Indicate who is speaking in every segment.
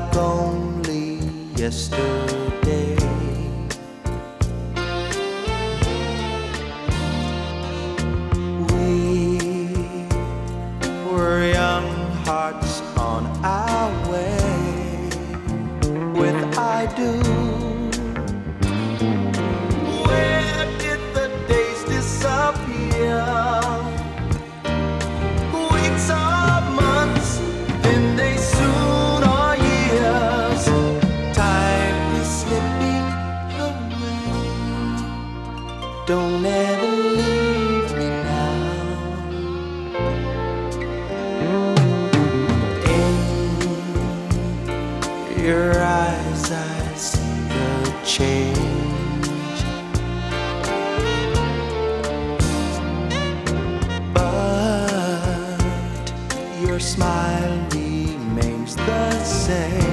Speaker 1: like only yesterday. Your eyes, I see the change. But your smile remains the same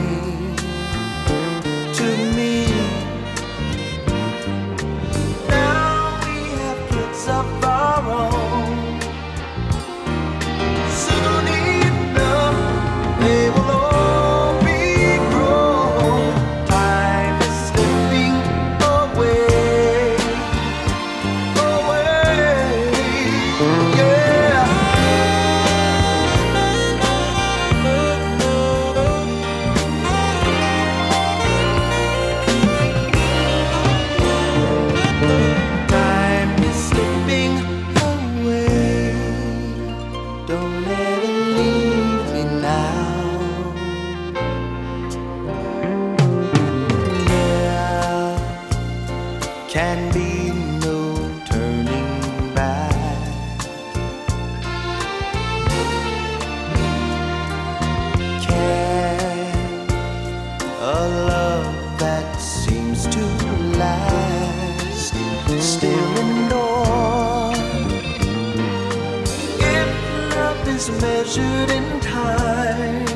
Speaker 1: still? If love is measured in time,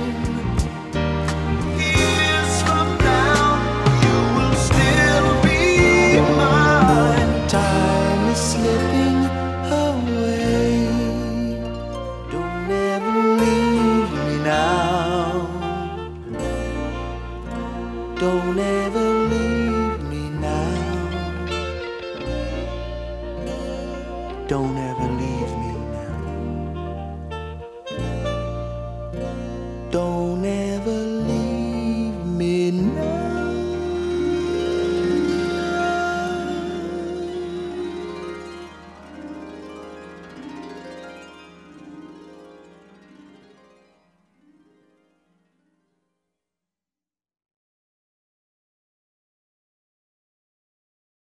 Speaker 1: years from now you will still be mine. Time is slipping away. Don't ever leave me now. Don't ever leave me now. Don't ever